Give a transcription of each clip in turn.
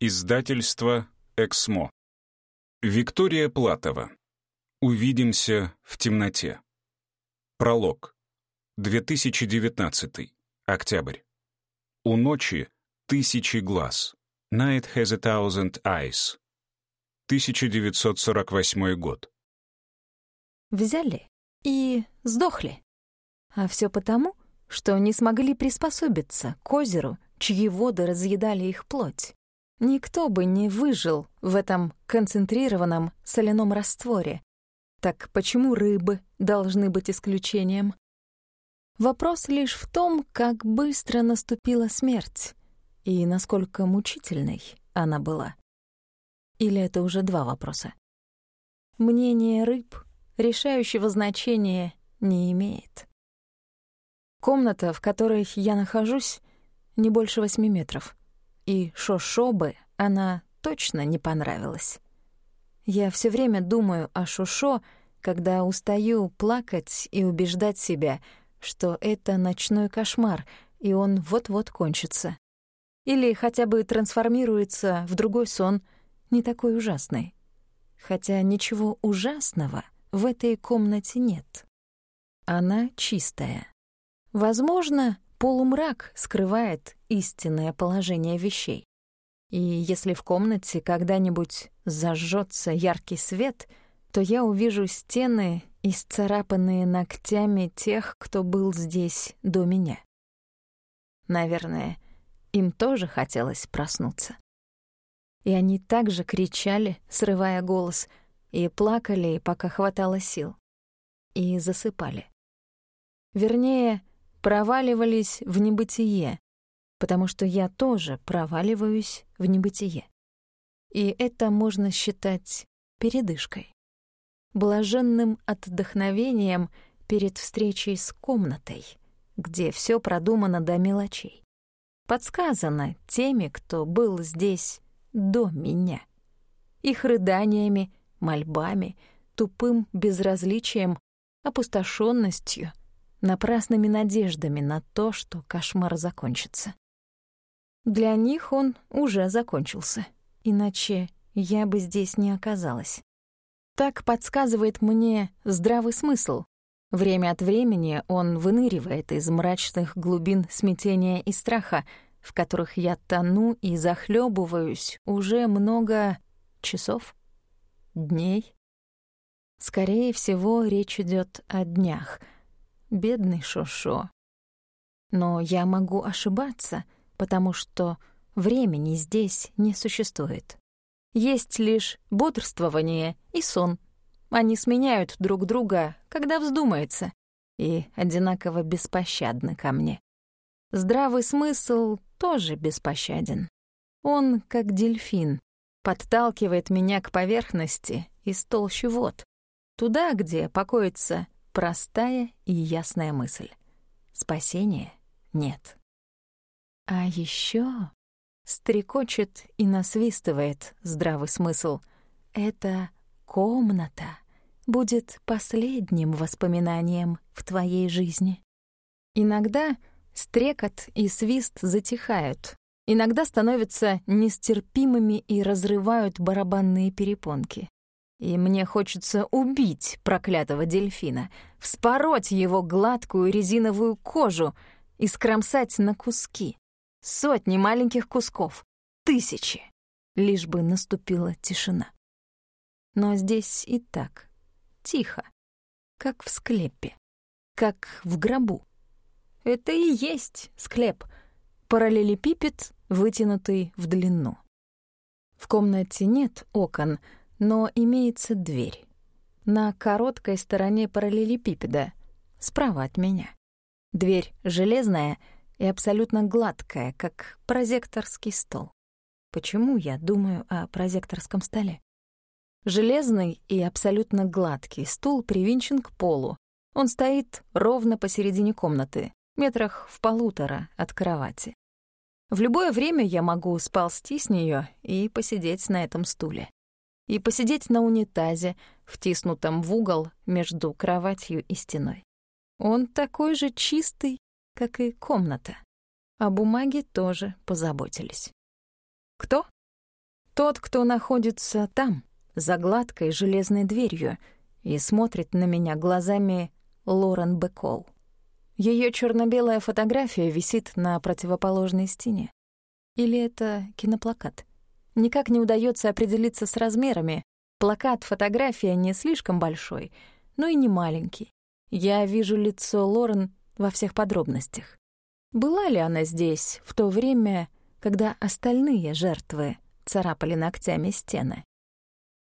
Издательство «Эксмо». Виктория Платова. Увидимся в темноте. Пролог. 2019. Октябрь. У ночи тысячи глаз. Night has a thousand eyes. 1948 год. Взяли и сдохли. А все потому, что не смогли приспособиться к озеру, чьи воды разъедали их плоть. Никто бы не выжил в этом концентрированном соляном растворе. Так почему рыбы должны быть исключением? Вопрос лишь в том, как быстро наступила смерть и насколько мучительной она была. Или это уже два вопроса? Мнение рыб решающего значения не имеет. Комната, в которой я нахожусь, не больше восьми метров и Шошо бы она точно не понравилась. Я все время думаю о Шошо, когда устаю плакать и убеждать себя, что это ночной кошмар, и он вот-вот кончится. Или хотя бы трансформируется в другой сон, не такой ужасный. Хотя ничего ужасного в этой комнате нет. Она чистая. Возможно, Полумрак скрывает истинное положение вещей. И если в комнате когда-нибудь зажжется яркий свет, то я увижу стены, исцарапанные ногтями тех, кто был здесь до меня. Наверное, им тоже хотелось проснуться. И они также кричали, срывая голос, и плакали, пока хватало сил. И засыпали. Вернее, проваливались в небытие, потому что я тоже проваливаюсь в небытие. И это можно считать передышкой, блаженным отдохновением перед встречей с комнатой, где все продумано до мелочей. Подсказано теми, кто был здесь до меня. Их рыданиями, мольбами, тупым безразличием, опустошенностью — напрасными надеждами на то, что кошмар закончится. Для них он уже закончился, иначе я бы здесь не оказалась. Так подсказывает мне здравый смысл. Время от времени он выныривает из мрачных глубин смятения и страха, в которых я тону и захлебываюсь уже много часов, дней. Скорее всего, речь идет о днях — бедный Шошо. Но я могу ошибаться, потому что времени здесь не существует. Есть лишь бодрствование и сон. Они сменяют друг друга, когда вздумается, и одинаково беспощадны ко мне. Здравый смысл тоже беспощаден. Он, как дельфин, подталкивает меня к поверхности из толщи вод, туда, где покоится Простая и ясная мысль. Спасения нет. А еще стрекочет и насвистывает здравый смысл. Это комната будет последним воспоминанием в твоей жизни. Иногда стрекот и свист затихают, иногда становятся нестерпимыми и разрывают барабанные перепонки. И мне хочется убить проклятого дельфина, вспороть его гладкую резиновую кожу и скромсать на куски. Сотни маленьких кусков, тысячи, лишь бы наступила тишина. Но здесь и так тихо, как в склепе, как в гробу. Это и есть склеп, параллелепипед, вытянутый в длину. В комнате нет окон — но имеется дверь. На короткой стороне параллелепипеда, справа от меня. Дверь железная и абсолютно гладкая, как прозекторский стол. Почему я думаю о прозекторском столе? Железный и абсолютно гладкий стул привинчен к полу. Он стоит ровно посередине комнаты, метрах в полутора от кровати. В любое время я могу сползти с нее и посидеть на этом стуле и посидеть на унитазе, втиснутом в угол между кроватью и стеной. Он такой же чистый, как и комната. О бумаге тоже позаботились. Кто? Тот, кто находится там, за гладкой железной дверью, и смотрит на меня глазами Лорен Бекол. Ее черно-белая фотография висит на противоположной стене. Или это киноплакат? Никак не удается определиться с размерами. Плакат фотография не слишком большой, но и не маленький. Я вижу лицо Лорен во всех подробностях. Была ли она здесь в то время, когда остальные жертвы царапали ногтями стены?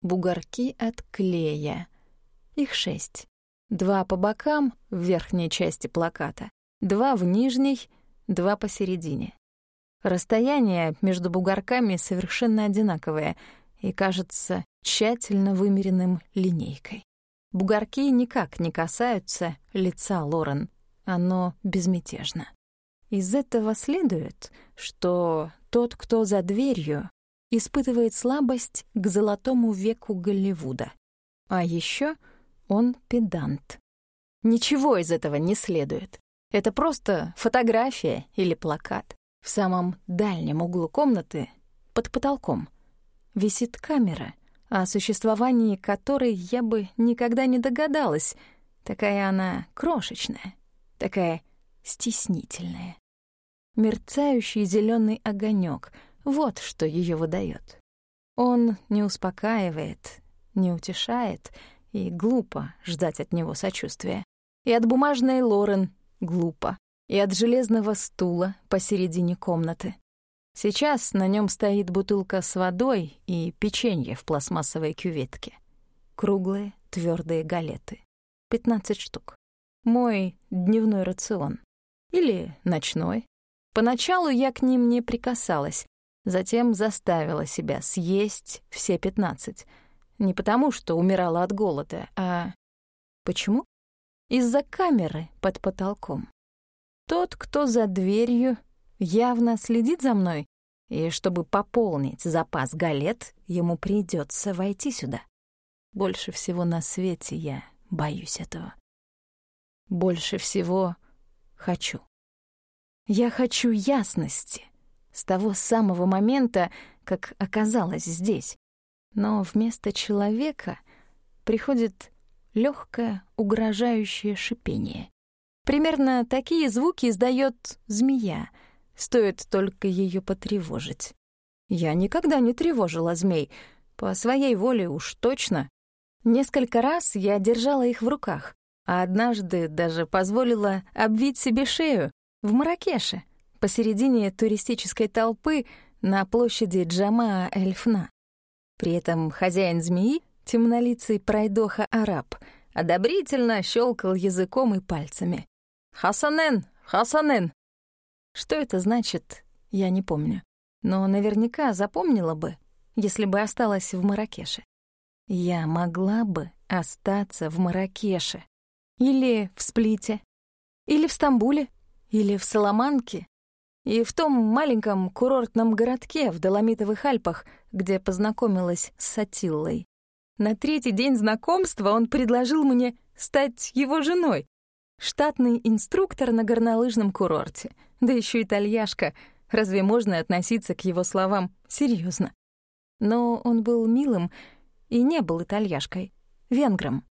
Бугорки от клея. Их шесть. Два по бокам в верхней части плаката, два в нижней, два посередине. Расстояние между бугорками совершенно одинаковое и кажется тщательно вымеренным линейкой. Бугорки никак не касаются лица Лорен, оно безмятежно. Из этого следует, что тот, кто за дверью, испытывает слабость к золотому веку Голливуда. А еще он педант. Ничего из этого не следует. Это просто фотография или плакат. В самом дальнем углу комнаты, под потолком, висит камера, о существовании которой я бы никогда не догадалась. Такая она крошечная, такая стеснительная. Мерцающий зеленый огонек — вот что ее выдает. Он не успокаивает, не утешает — и глупо ждать от него сочувствия. И от бумажной Лорен глупо. И от железного стула посередине комнаты. Сейчас на нем стоит бутылка с водой и печенье в пластмассовой кюветке. Круглые, твердые галеты. 15 штук. Мой дневной рацион. Или ночной. Поначалу я к ним не прикасалась, затем заставила себя съесть все 15 — не потому, что умирала от голода, а... Почему? Из-за камеры под потолком. Тот, кто за дверью, явно следит за мной, и чтобы пополнить запас галет, ему придется войти сюда. Больше всего на свете я боюсь этого. Больше всего хочу. Я хочу ясности с того самого момента, как оказалась здесь но вместо человека приходит легкое угрожающее шипение. Примерно такие звуки издает змея, стоит только ее потревожить. Я никогда не тревожила змей, по своей воле уж точно. Несколько раз я держала их в руках, а однажды даже позволила обвить себе шею в Маракеше, посередине туристической толпы на площади Джамаа-Эльфна. При этом хозяин змеи, темнолицый пройдоха-араб, одобрительно щелкал языком и пальцами. «Хасанен! Хасанен!» Что это значит, я не помню. Но наверняка запомнила бы, если бы осталась в Маракеше. Я могла бы остаться в Маракеше. Или в Сплите. Или в Стамбуле. Или в Соломанке. И в том маленьком курортном городке в Доломитовых Альпах, где познакомилась с Атиллой. На третий день знакомства он предложил мне стать его женой. Штатный инструктор на горнолыжном курорте, да еще итальяшка. Разве можно относиться к его словам серьезно? Но он был милым и не был итальяшкой, венгром.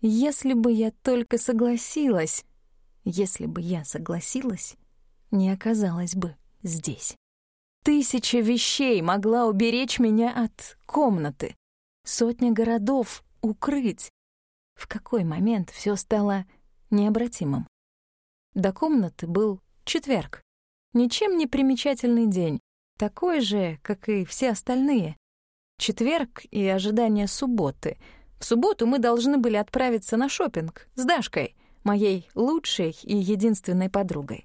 Если бы я только согласилась, если бы я согласилась, не оказалась бы здесь. Тысяча вещей могла уберечь меня от комнаты, сотня городов укрыть. В какой момент все стало необратимым? До комнаты был четверг. Ничем не примечательный день, такой же, как и все остальные. Четверг и ожидание субботы. В субботу мы должны были отправиться на шопинг с Дашкой, моей лучшей и единственной подругой.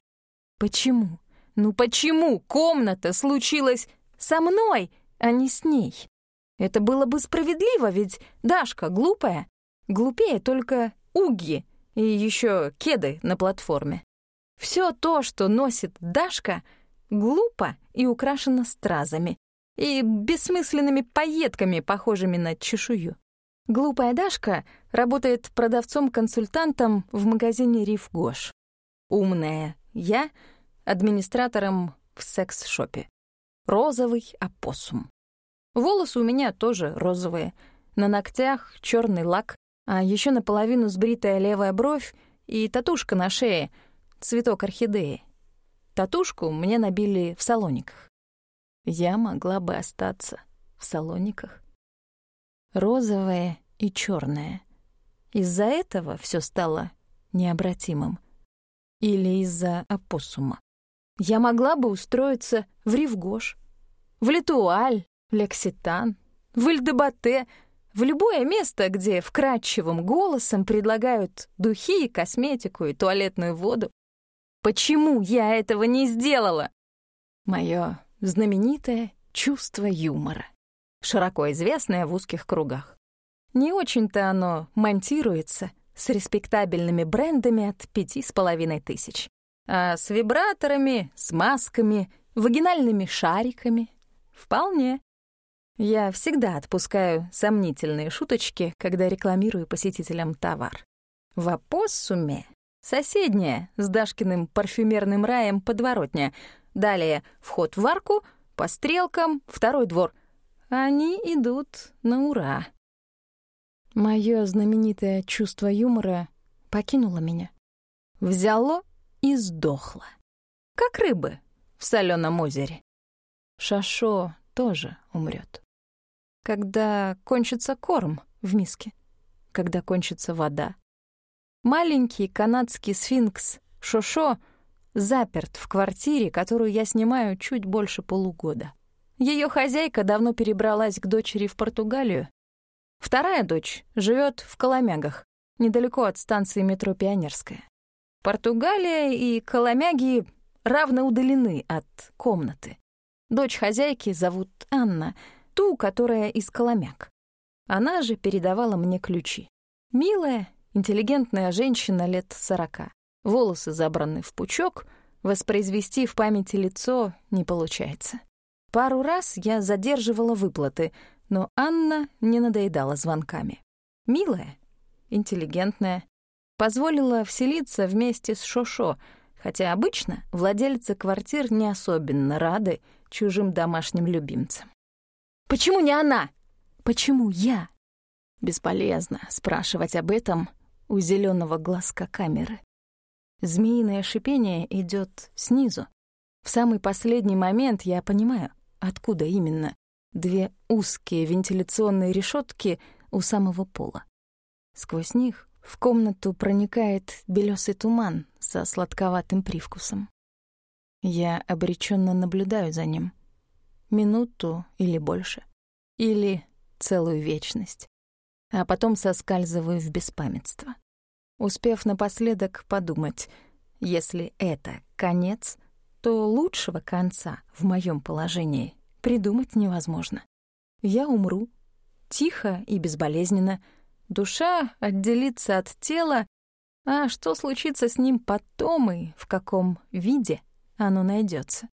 Почему? Ну почему комната случилась со мной, а не с ней? Это было бы справедливо, ведь Дашка глупая. Глупее только Уги и еще кеды на платформе. Все то, что носит Дашка, глупо и украшено стразами и бессмысленными пайетками, похожими на чешую. Глупая Дашка работает продавцом-консультантом в магазине «Риф Гош». Умная я — администратором в секс-шопе. Розовый опоссум. Волосы у меня тоже розовые. На ногтях черный лак, а еще наполовину сбритая левая бровь и татушка на шее, цветок орхидеи. Татушку мне набили в салониках. Я могла бы остаться в салониках. Розовое и черное. Из-за этого все стало необратимым. Или из-за опоссума. Я могла бы устроиться в Ривгош, в Литуаль, в Лекситан, в Ильдебате, в любое место, где вкрадчивым голосом предлагают духи, косметику и туалетную воду. Почему я этого не сделала? Мое знаменитое чувство юмора, широко известное в узких кругах. Не очень-то оно монтируется с респектабельными брендами от пяти с половиной тысяч. А с вибраторами, с масками, вагинальными шариками — вполне. Я всегда отпускаю сомнительные шуточки, когда рекламирую посетителям товар. В опоссуме соседняя с Дашкиным парфюмерным раем подворотня. Далее вход в арку, по стрелкам, второй двор. Они идут на ура. Моё знаменитое чувство юмора покинуло меня. Взяло и сдохло. Как рыбы в соленом озере. Шашо тоже умрет. Когда кончится корм в миске, когда кончится вода. Маленький канадский сфинкс Шошо заперт в квартире, которую я снимаю чуть больше полугода. Ее хозяйка давно перебралась к дочери в Португалию. Вторая дочь живет в Коломягах, недалеко от станции метро Пионерская. Португалия и Коломяги равно удалены от комнаты. Дочь хозяйки зовут Анна, ту, которая из Коломяг. Она же передавала мне ключи. Милая, интеллигентная женщина лет сорока. Волосы забраны в пучок, воспроизвести в памяти лицо не получается. Пару раз я задерживала выплаты, но Анна не надоедала звонками. Милая, интеллигентная, позволила вселиться вместе с Шошо, хотя обычно владельцы квартир не особенно рады чужим домашним любимцам. «Почему не она? Почему я?» Бесполезно спрашивать об этом у зеленого глазка камеры. Змеиное шипение идет снизу. В самый последний момент я понимаю, откуда именно две узкие вентиляционные решетки у самого пола. Сквозь них в комнату проникает белесый туман со сладковатым привкусом. Я обреченно наблюдаю за ним. Минуту или больше. Или целую вечность. А потом соскальзываю в беспамятство. Успев напоследок подумать, если это конец, то лучшего конца в моем положении придумать невозможно. Я умру, тихо и безболезненно, душа отделится от тела, а что случится с ним потом и в каком виде оно найдется?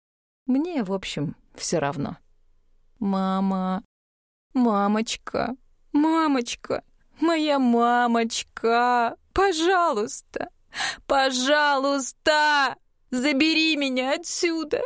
Мне, в общем, все равно. Мама, мамочка, мамочка, моя мамочка, пожалуйста, пожалуйста, забери меня отсюда.